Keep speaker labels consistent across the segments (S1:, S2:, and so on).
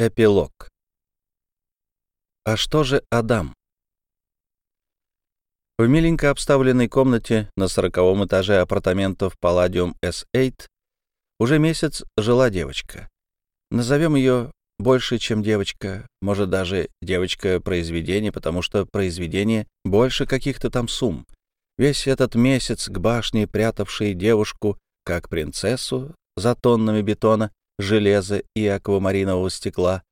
S1: Эпилог. А что же Адам? В миленько обставленной комнате на сороковом этаже апартаментов Palladium S8 уже месяц жила девочка. Назовем ее больше, чем девочка, может, даже девочка-произведение, потому что произведение больше каких-то там сумм. Весь этот месяц к башне, прятавшей девушку, как принцессу, за тоннами бетона, железа и аквамаринового стекла,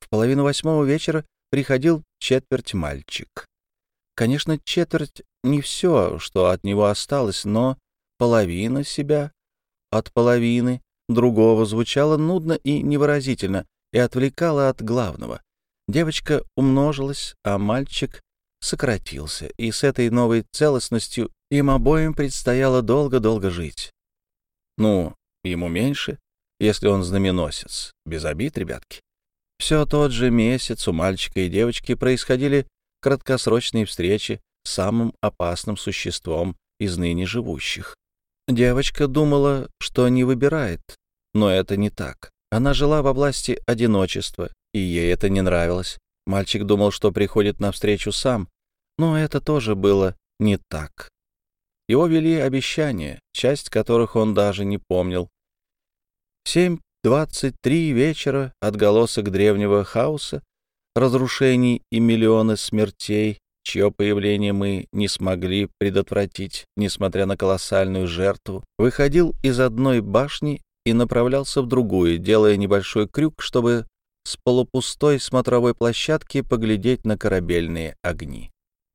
S1: в половину восьмого вечера приходил четверть мальчик. Конечно, четверть не все, что от него осталось, но половина себя от половины другого звучало нудно и невыразительно и отвлекало от главного. Девочка умножилась, а мальчик сократился, и с этой новой целостностью им обоим предстояло долго-долго жить. Ну, ему меньше, если он знаменосец. Без обид, ребятки. Все тот же месяц у мальчика и девочки происходили краткосрочные встречи с самым опасным существом из ныне живущих. Девочка думала, что не выбирает, но это не так. Она жила в области одиночества, и ей это не нравилось. Мальчик думал, что приходит навстречу сам, но это тоже было не так. Его вели обещания, часть которых он даже не помнил. Семь двадцать три вечера отголосок древнего хаоса, разрушений и миллионы смертей, чье появление мы не смогли предотвратить, несмотря на колоссальную жертву, выходил из одной башни и направлялся в другую, делая небольшой крюк, чтобы с полупустой смотровой площадки поглядеть на корабельные огни.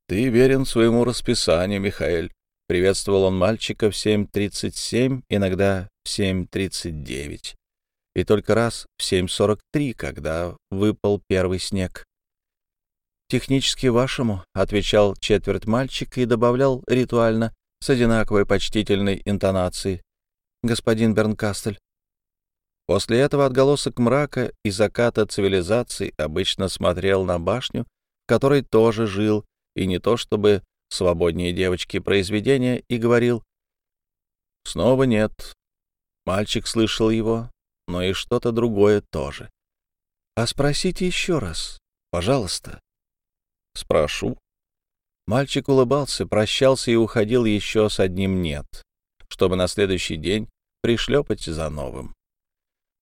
S1: «Ты верен своему расписанию, Михаэль», — приветствовал он мальчика в 7.37, иногда в 7.39, и только раз в 7.43, когда выпал первый снег. «Технически вашему», — отвечал четверть мальчик и добавлял ритуально с одинаковой почтительной интонацией. «Господин Бернкастель». После этого отголосок мрака и заката цивилизации обычно смотрел на башню, в которой тоже жил, и не то чтобы свободнее девочки произведения, и говорил «Снова нет». Мальчик слышал его, но и что-то другое тоже. «А спросите еще раз, пожалуйста». «Спрошу». Мальчик улыбался, прощался и уходил еще с одним «нет», чтобы на следующий день пришлепать за новым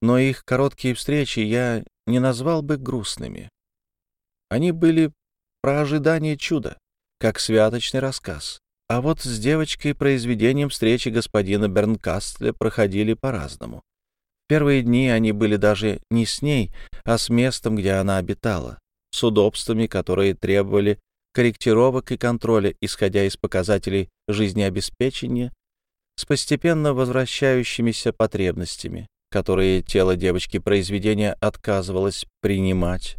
S1: но их короткие встречи я не назвал бы грустными. Они были про ожидание чуда, как святочный рассказ. А вот с девочкой произведением встречи господина Бернкастля проходили по-разному. Первые дни они были даже не с ней, а с местом, где она обитала, с удобствами, которые требовали корректировок и контроля, исходя из показателей жизнеобеспечения, с постепенно возвращающимися потребностями, которые тело девочки произведения отказывалось принимать.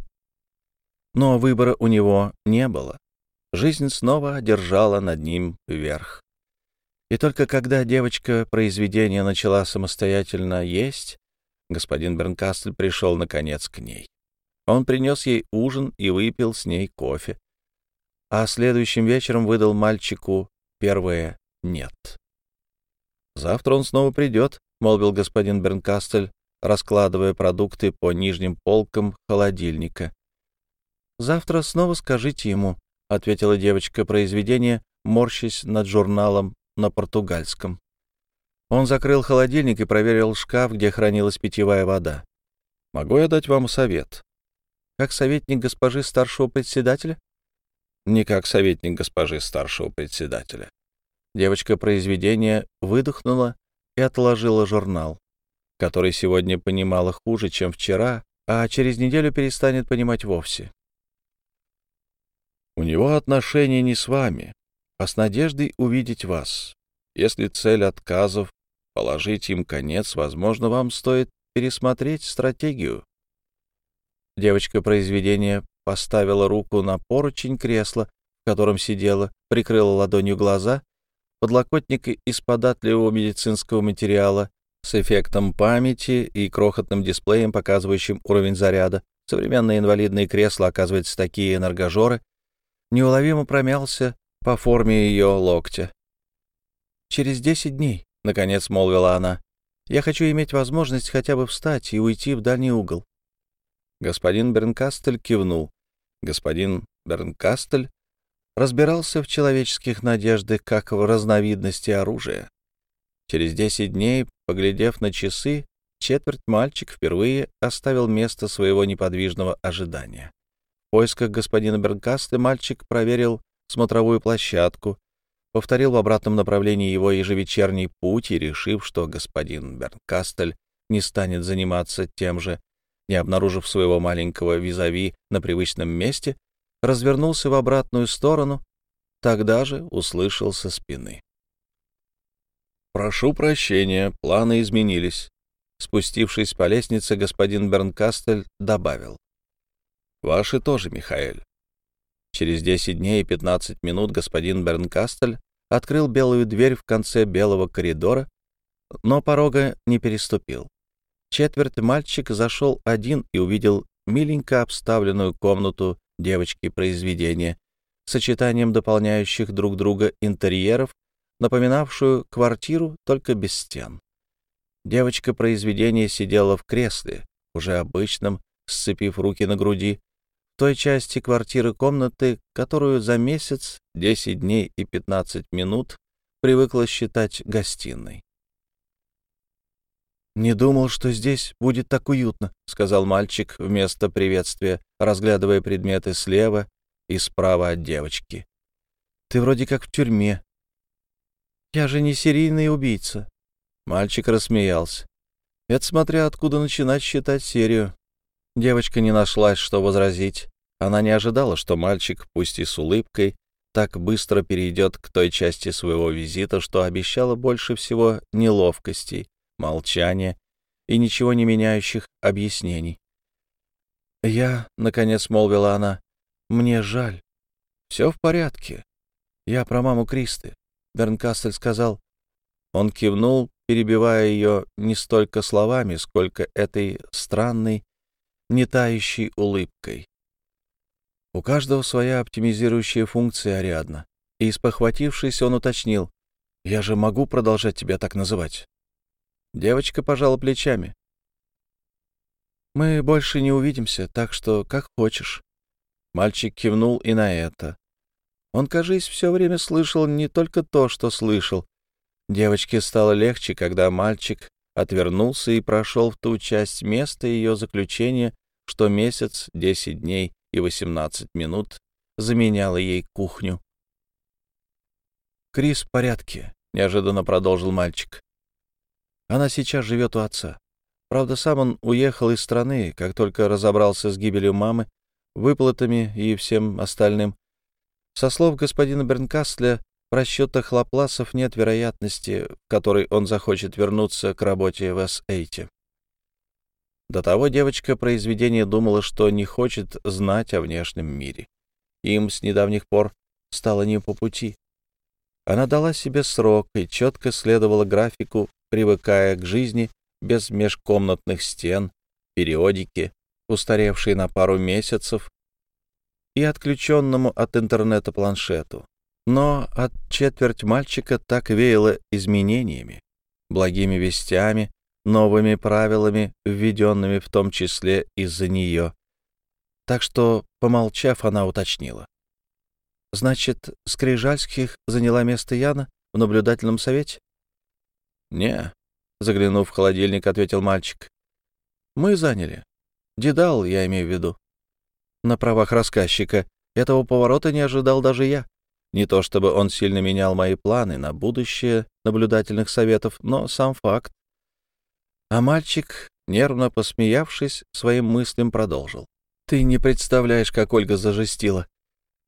S1: Но выбора у него не было. Жизнь снова одержала над ним верх. И только когда девочка произведения начала самостоятельно есть, господин Бернкастль пришел, наконец, к ней. Он принес ей ужин и выпил с ней кофе. А следующим вечером выдал мальчику первое «нет». Завтра он снова придет, — молвил господин Бернкастель, раскладывая продукты по нижним полкам холодильника. «Завтра снова скажите ему», — ответила девочка произведение, морщась над журналом на португальском. Он закрыл холодильник и проверил шкаф, где хранилась питьевая вода. «Могу я дать вам совет?» «Как советник госпожи старшего председателя?» «Не как советник госпожи старшего председателя». Девочка произведения выдохнула и отложила журнал, который сегодня понимала хуже, чем вчера, а через неделю перестанет понимать вовсе. У него отношения не с вами, а с надеждой увидеть вас. Если цель отказов — положить им конец, возможно, вам стоит пересмотреть стратегию. Девочка произведения поставила руку на поручень кресла, в котором сидела, прикрыла ладонью глаза подлокотник из податливого медицинского материала с эффектом памяти и крохотным дисплеем, показывающим уровень заряда. Современные инвалидные кресла, оказывается, такие энергожоры, неуловимо промялся по форме ее локтя. «Через десять дней», — наконец молвила она, — «я хочу иметь возможность хотя бы встать и уйти в дальний угол». Господин Бернкастель кивнул. Господин Бернкастель разбирался в человеческих надеждах как в разновидности оружия. Через десять дней, поглядев на часы, четверть мальчик впервые оставил место своего неподвижного ожидания. В поисках господина Бернкастля мальчик проверил смотровую площадку, повторил в обратном направлении его ежевечерний путь и, решив, что господин Бернкастель не станет заниматься тем же, не обнаружив своего маленького визави на привычном месте, развернулся в обратную сторону, тогда же услышал со спины. «Прошу прощения, планы изменились». Спустившись по лестнице, господин Бернкастель добавил. «Ваши тоже, Михаэль». Через 10 дней и 15 минут господин Бернкастель открыл белую дверь в конце белого коридора, но порога не переступил. Четверть мальчик зашел один и увидел миленько обставленную комнату девочки произведения, сочетанием дополняющих друг друга интерьеров, напоминавшую квартиру, только без стен. Девочка произведения сидела в кресле, уже обычном, сцепив руки на груди, той части квартиры комнаты, которую за месяц, 10 дней и 15 минут привыкла считать гостиной. «Не думал, что здесь будет так уютно», — сказал мальчик вместо приветствия, разглядывая предметы слева и справа от девочки. «Ты вроде как в тюрьме». «Я же не серийный убийца». Мальчик рассмеялся. «Это смотря откуда начинать считать серию». Девочка не нашлась, что возразить. Она не ожидала, что мальчик, пусть и с улыбкой, так быстро перейдет к той части своего визита, что обещала больше всего неловкостей молчания и ничего не меняющих объяснений. «Я», — наконец молвила она, — «мне жаль. Все в порядке. Я про маму Кристы». Бернкастель сказал. Он кивнул, перебивая ее не столько словами, сколько этой странной, не тающей улыбкой. У каждого своя оптимизирующая функция, Ариадна. И, спохватившись, он уточнил. «Я же могу продолжать тебя так называть?» Девочка пожала плечами. «Мы больше не увидимся, так что как хочешь». Мальчик кивнул и на это. Он, кажись, все время слышал не только то, что слышал. Девочке стало легче, когда мальчик отвернулся и прошел в ту часть места ее заключения, что месяц, десять дней и восемнадцать минут заменяла ей кухню. «Крис в порядке», — неожиданно продолжил мальчик. Она сейчас живет у отца. Правда, сам он уехал из страны, как только разобрался с гибелью мамы, выплатами и всем остальным. Со слов господина Бернкастля, в расчетах Лапласов нет вероятности, в которой он захочет вернуться к работе в С-8. До того девочка произведения думала, что не хочет знать о внешнем мире. Им с недавних пор стало не по пути. Она дала себе срок и четко следовала графику, привыкая к жизни без межкомнатных стен, периодики, устаревшей на пару месяцев, и отключенному от интернета планшету. Но от четверть мальчика так веяло изменениями, благими вестями, новыми правилами, введенными в том числе из-за нее. Так что, помолчав, она уточнила. «Значит, Скрижальских заняла место Яна в наблюдательном совете?» «Не», — заглянув в холодильник, ответил мальчик. «Мы заняли. Дедал, я имею в виду. На правах рассказчика. Этого поворота не ожидал даже я. Не то чтобы он сильно менял мои планы на будущее наблюдательных советов, но сам факт. А мальчик, нервно посмеявшись, своим мыслям продолжил. «Ты не представляешь, как Ольга зажестила.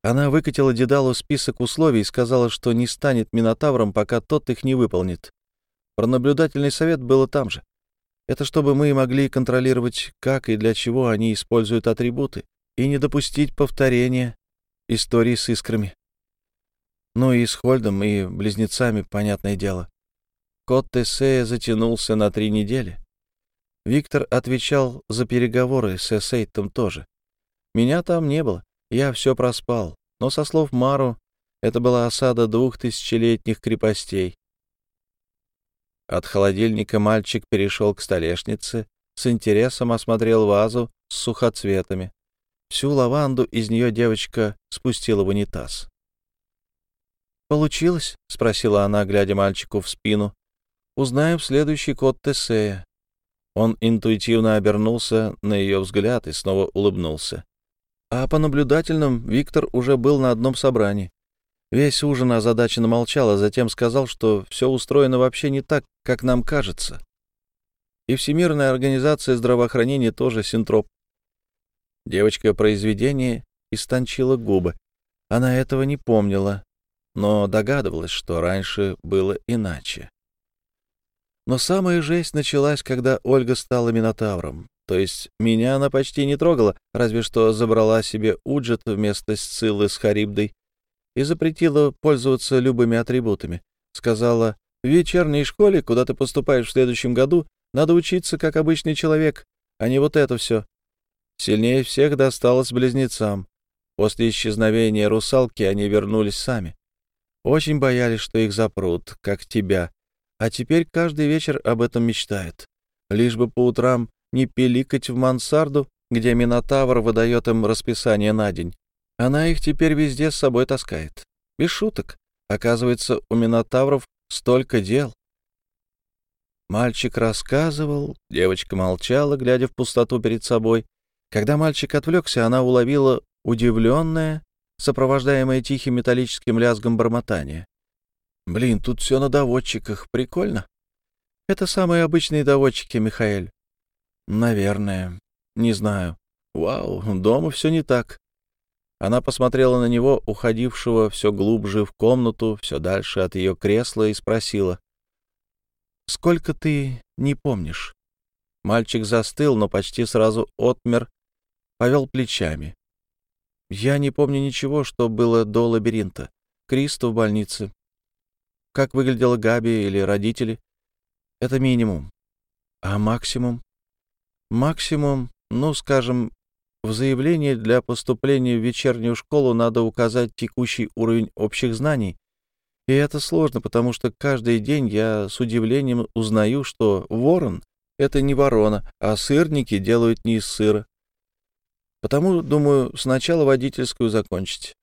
S1: Она выкатила Дедалу список условий и сказала, что не станет Минотавром, пока тот их не выполнит. Про наблюдательный совет было там же. Это чтобы мы могли контролировать, как и для чего они используют атрибуты, и не допустить повторения истории с искрами. Ну и с Хольдом, и близнецами, понятное дело. Код Тесея затянулся на три недели. Виктор отвечал за переговоры с Эссейтом тоже. Меня там не было, я все проспал, но, со слов Мару, это была осада двух тысячелетних крепостей. От холодильника мальчик перешел к столешнице, с интересом осмотрел вазу с сухоцветами. Всю лаванду из нее девочка спустила в унитаз. «Получилось?» — спросила она, глядя мальчику в спину. «Узнаем следующий код Тесея». Он интуитивно обернулся на ее взгляд и снова улыбнулся. А по наблюдательным Виктор уже был на одном собрании. Весь ужин озадаченно молчал, а затем сказал, что все устроено вообще не так, как нам кажется. И Всемирная организация здравоохранения тоже синтроп. Девочка произведение истончила губы. Она этого не помнила, но догадывалась, что раньше было иначе. Но самая жесть началась, когда Ольга стала Минотавром. То есть меня она почти не трогала, разве что забрала себе Уджет вместо Сциллы с Харибдой и запретила пользоваться любыми атрибутами. Сказала, в вечерней школе, куда ты поступаешь в следующем году, надо учиться как обычный человек, а не вот это все. Сильнее всех досталось близнецам. После исчезновения русалки они вернулись сами. Очень боялись, что их запрут, как тебя. А теперь каждый вечер об этом мечтают. Лишь бы по утрам не пиликать в мансарду, где Минотавр выдает им расписание на день. Она их теперь везде с собой таскает. Без шуток. Оказывается, у Минотавров столько дел. Мальчик рассказывал, девочка молчала, глядя в пустоту перед собой. Когда мальчик отвлекся, она уловила удивленное, сопровождаемое тихим металлическим лязгом бормотания. «Блин, тут все на доводчиках. Прикольно?» «Это самые обычные доводчики, Михаэль». «Наверное. Не знаю. Вау, дома все не так». Она посмотрела на него, уходившего все глубже в комнату, все дальше от ее кресла, и спросила. «Сколько ты не помнишь?» Мальчик застыл, но почти сразу отмер, повел плечами. «Я не помню ничего, что было до лабиринта. Кристо в больнице. Как выглядела Габи или родители. Это минимум. А максимум? Максимум, ну, скажем, в заявлении для поступления в вечернюю школу надо указать текущий уровень общих знаний. И это сложно, потому что каждый день я с удивлением узнаю, что ворон — это не ворона, а сырники делают не из сыра. Потому, думаю, сначала водительскую закончить.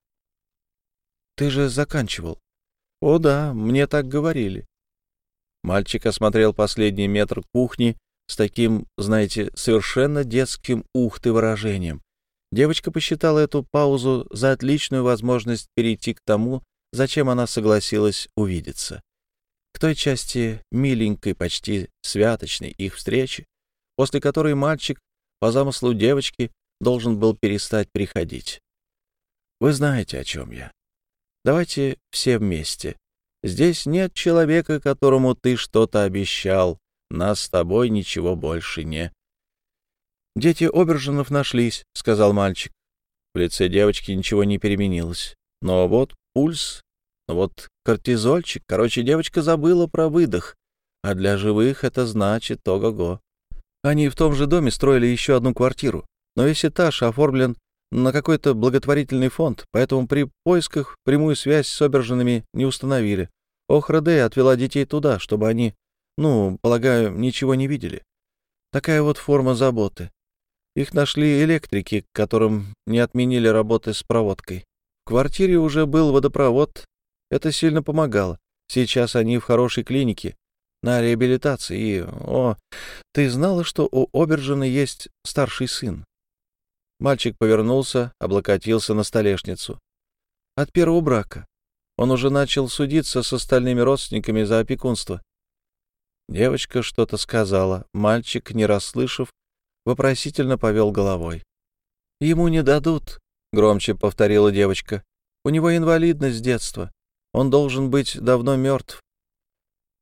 S1: Ты же заканчивал. О да, мне так говорили. Мальчик осмотрел последний метр кухни с таким, знаете, совершенно детским ухты выражением. Девочка посчитала эту паузу за отличную возможность перейти к тому, зачем она согласилась увидеться. К той части миленькой, почти святочной их встречи, после которой мальчик, по замыслу девочки, должен был перестать приходить. Вы знаете, о чем я. Давайте все вместе. Здесь нет человека, которому ты что-то обещал, нас с тобой ничего больше не...» «Дети Обержинов нашлись», — сказал мальчик. В лице девочки ничего не переменилось. Но вот пульс, вот кортизольчик. Короче, девочка забыла про выдох. А для живых это значит ого-го. Они в том же доме строили еще одну квартиру, но весь этаж оформлен на какой-то благотворительный фонд, поэтому при поисках прямую связь с Обержинами не установили. Охра-Дэй отвела детей туда, чтобы они ну, полагаю, ничего не видели. Такая вот форма заботы. Их нашли электрики, которым не отменили работы с проводкой. В квартире уже был водопровод. Это сильно помогало. Сейчас они в хорошей клинике, на реабилитации. И, о, ты знала, что у Обержина есть старший сын? Мальчик повернулся, облокотился на столешницу. От первого брака. Он уже начал судиться с остальными родственниками за опекунство. Девочка что-то сказала. Мальчик, не расслышав, вопросительно повел головой. «Ему не дадут», — громче повторила девочка. «У него инвалидность с детства. Он должен быть давно мертв».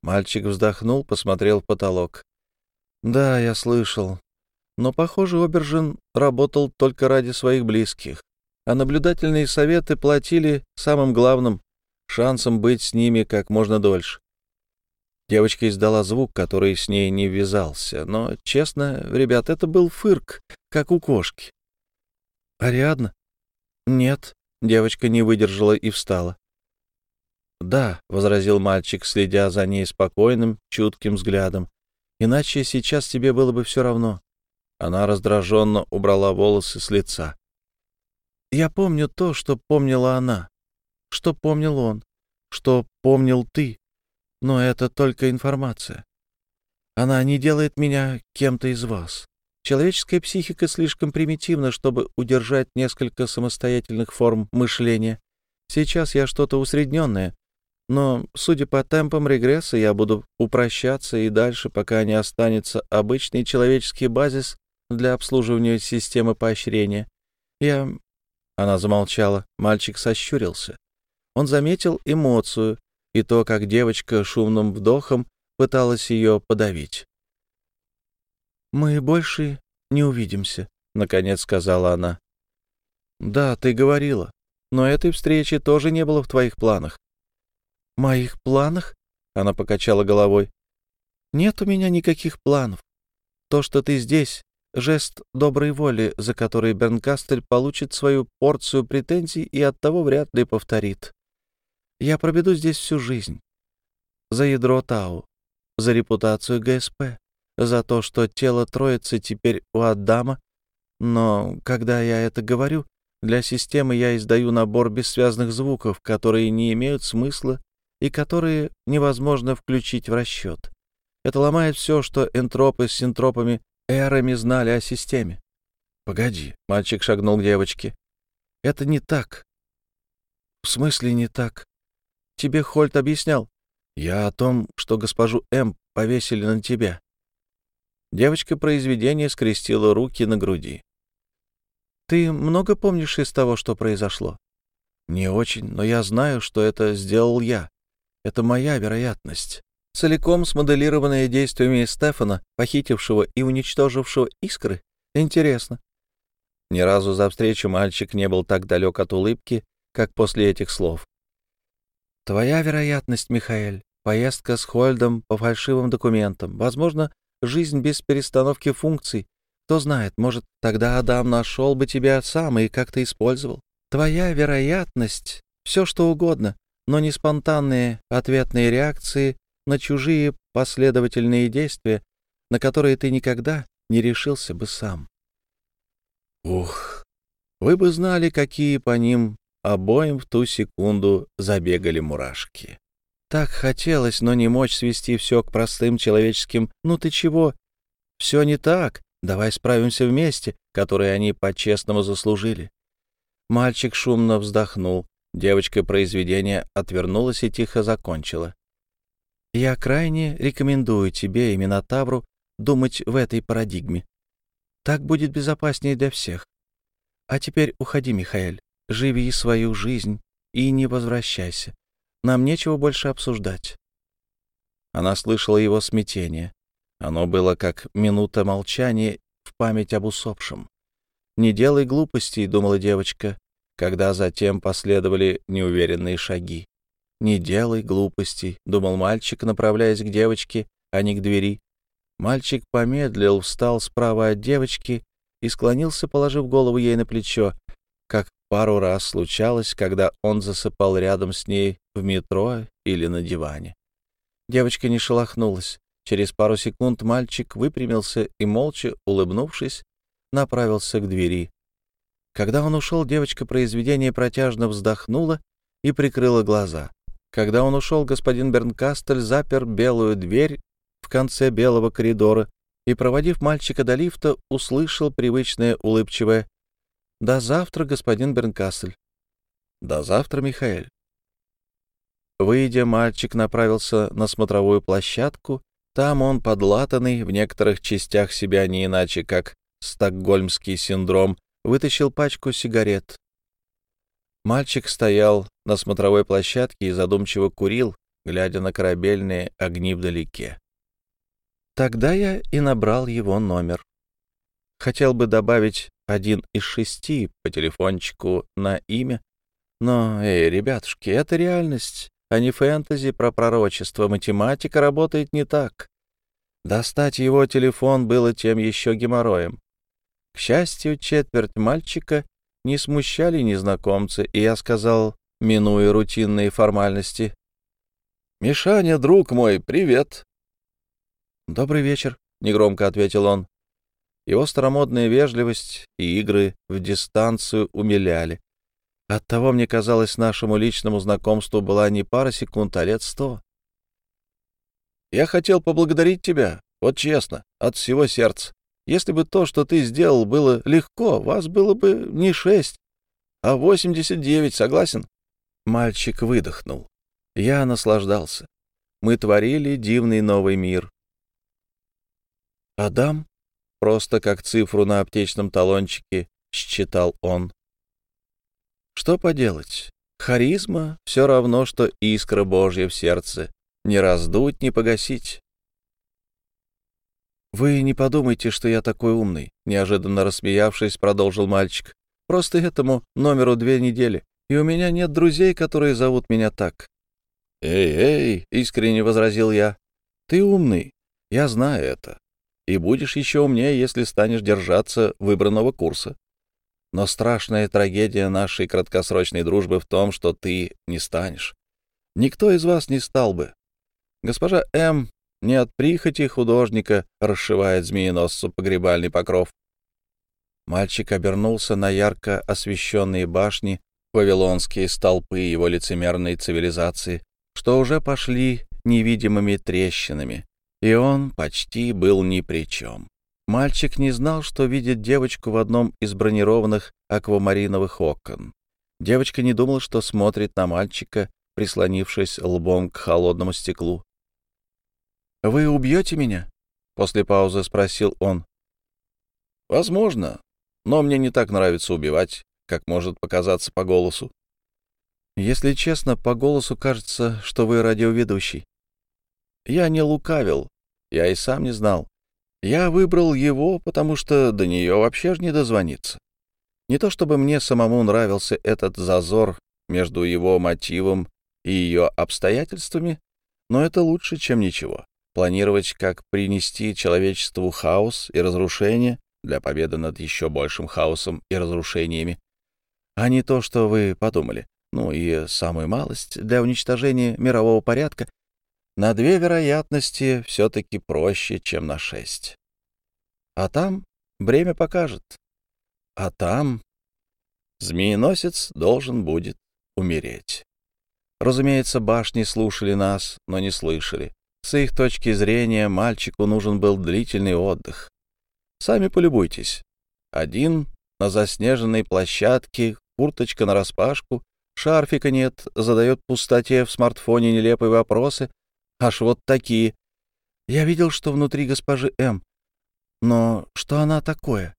S1: Мальчик вздохнул, посмотрел в потолок. «Да, я слышал. Но, похоже, Обержин работал только ради своих близких, а наблюдательные советы платили самым главным — шансом быть с ними как можно дольше. Девочка издала звук, который с ней не ввязался, но, честно, ребят, это был фырк, как у кошки. «Ариадна?» «Нет», — девочка не выдержала и встала. «Да», — возразил мальчик, следя за ней спокойным, чутким взглядом. Иначе сейчас тебе было бы все равно. Она раздраженно убрала волосы с лица. Я помню то, что помнила она, что помнил он, что помнил ты, но это только информация. Она не делает меня кем-то из вас. Человеческая психика слишком примитивна, чтобы удержать несколько самостоятельных форм мышления. Сейчас я что-то усредненное, но, судя по темпам регресса, я буду упрощаться и дальше, пока не останется обычный человеческий базис для обслуживания системы поощрения. Я она замолчала. Мальчик сощурился. Он заметил эмоцию и то, как девочка шумным вдохом пыталась ее подавить. «Мы больше не увидимся», — наконец сказала она. «Да, ты говорила, но этой встречи тоже не было в твоих планах». «Моих планах?» — она покачала головой. «Нет у меня никаких планов. То, что ты здесь, Жест доброй воли, за который Бернкастель получит свою порцию претензий и оттого вряд ли повторит. Я проведу здесь всю жизнь. За ядро Тау, за репутацию ГСП, за то, что тело троицы теперь у Адама. Но когда я это говорю, для системы я издаю набор бессвязных звуков, которые не имеют смысла и которые невозможно включить в расчет. Это ломает все, что энтропы с синтропами эрами знали о системе. Погоди, мальчик шагнул к девочке. Это не так. В смысле не так? Тебе Хольт объяснял. Я о том, что госпожу М повесили на тебя. Девочка произведения скрестила руки на груди. Ты много помнишь из того, что произошло? Не очень, но я знаю, что это сделал я. Это моя вероятность целиком смоделированное действиями Стефана, похитившего и уничтожившего искры? Интересно. Ни разу за встречу мальчик не был так далек от улыбки, как после этих слов. «Твоя вероятность, Михаэль, поездка с Хольдом по фальшивым документам, возможно, жизнь без перестановки функций. Кто знает, может, тогда Адам нашел бы тебя сам и как-то использовал. Твоя вероятность — все что угодно, но не спонтанные ответные реакции на чужие последовательные действия, на которые ты никогда не решился бы сам. Ух, вы бы знали, какие по ним обоим в ту секунду забегали мурашки. Так хотелось, но не мочь свести все к простым человеческим «ну ты чего?» «Все не так, давай справимся вместе», которые они по-честному заслужили. Мальчик шумно вздохнул, девочка произведения отвернулась и тихо закончила. Я крайне рекомендую тебе и Минотавру думать в этой парадигме. Так будет безопаснее для всех. А теперь уходи, Михаэль, живи свою жизнь и не возвращайся. Нам нечего больше обсуждать. Она слышала его смятение. Оно было как минута молчания в память об усопшем. «Не делай глупостей», — думала девочка, когда затем последовали неуверенные шаги. «Не делай глупостей», — думал мальчик, направляясь к девочке, а не к двери. Мальчик помедлил, встал справа от девочки и склонился, положив голову ей на плечо, как пару раз случалось, когда он засыпал рядом с ней в метро или на диване. Девочка не шелохнулась. Через пару секунд мальчик выпрямился и, молча улыбнувшись, направился к двери. Когда он ушел, девочка произведение протяжно вздохнула и прикрыла глаза. Когда он ушел, господин Бернкастель запер белую дверь в конце белого коридора и, проводив мальчика до лифта, услышал привычное улыбчивое «До завтра, господин Бернкастель». «До завтра, Михаэль». Выйдя, мальчик направился на смотровую площадку. Там он, подлатанный, в некоторых частях себя не иначе, как стокгольмский синдром, вытащил пачку сигарет, Мальчик стоял на смотровой площадке и задумчиво курил, глядя на корабельные огни вдалеке. Тогда я и набрал его номер. Хотел бы добавить один из шести по телефончику на имя, но, эй, ребятушки, это реальность, а не фэнтези про пророчество. Математика работает не так. Достать его телефон было тем еще геморроем. К счастью, четверть мальчика не смущали незнакомцы, и я сказал, минуя рутинные формальности, «Мишаня, друг мой, привет!» «Добрый вечер», — негромко ответил он. Его старомодная вежливость и игры в дистанцию умиляли. Оттого, мне казалось, нашему личному знакомству была не пара секунд, а лет сто. «Я хотел поблагодарить тебя, вот честно, от всего сердца. Если бы то, что ты сделал, было легко, вас было бы не шесть, а восемьдесят девять, согласен?» Мальчик выдохнул. Я наслаждался. Мы творили дивный новый мир. «Адам?» Просто как цифру на аптечном талончике считал он. Что поделать? Харизма — все равно, что искра Божья в сердце. Не раздуть, не погасить. «Вы не подумайте, что я такой умный», — неожиданно рассмеявшись, продолжил мальчик. «Просто этому номеру две недели, и у меня нет друзей, которые зовут меня так». «Эй, эй», — искренне возразил я, — «ты умный, я знаю это и будешь еще умнее, если станешь держаться выбранного курса. Но страшная трагедия нашей краткосрочной дружбы в том, что ты не станешь. Никто из вас не стал бы. Госпожа М. не от прихоти художника расшивает змееносцу погребальный покров. Мальчик обернулся на ярко освещенные башни, вавилонские столпы его лицемерной цивилизации, что уже пошли невидимыми трещинами, и он почти был ни при чем. Мальчик не знал, что видит девочку в одном из бронированных аквамариновых окон. Девочка не думала, что смотрит на мальчика, прислонившись лбом к холодному стеклу. «Вы убьете меня?» — после паузы спросил он. «Возможно, но мне не так нравится убивать, как может показаться по голосу». «Если честно, по голосу кажется, что вы радиоведущий». Я не лукавил, я и сам не знал. Я выбрал его, потому что до нее вообще ж не дозвониться. Не то чтобы мне самому нравился этот зазор между его мотивом и ее обстоятельствами, но это лучше, чем ничего. Планировать, как принести человечеству хаос и разрушение для победы над еще большим хаосом и разрушениями, а не то, что вы подумали. Ну и самую малость для уничтожения мирового порядка на две вероятности все-таки проще, чем на шесть. А там время покажет. А там змееносец должен будет умереть. Разумеется, башни слушали нас, но не слышали. С их точки зрения мальчику нужен был длительный отдых. Сами полюбуйтесь. Один на заснеженной площадке, курточка нараспашку, шарфика нет, задает пустоте в смартфоне нелепые вопросы, Аж вот такие. Я видел, что внутри госпожи М. Но что она такое?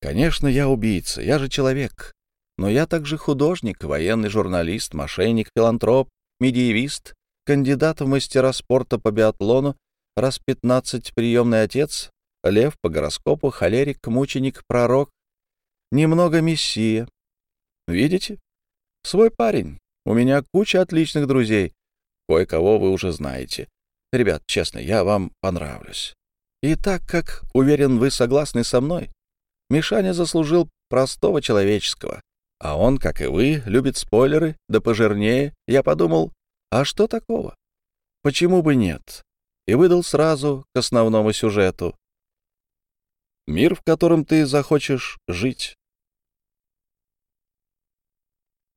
S1: Конечно, я убийца, я же человек. Но я также художник, военный журналист, мошенник, филантроп, медиевист, кандидат в мастера спорта по биатлону, раз пятнадцать приемный отец, лев по гороскопу, холерик, мученик, пророк, немного мессия. Видите? Свой парень. У меня куча отличных друзей, Кое-кого вы уже знаете. Ребят, честно, я вам понравлюсь. И так как, уверен, вы согласны со мной, Мишаня заслужил простого человеческого. А он, как и вы, любит спойлеры, да пожирнее. Я подумал, а что такого? Почему бы нет? И выдал сразу к основному сюжету. Мир, в котором ты захочешь жить,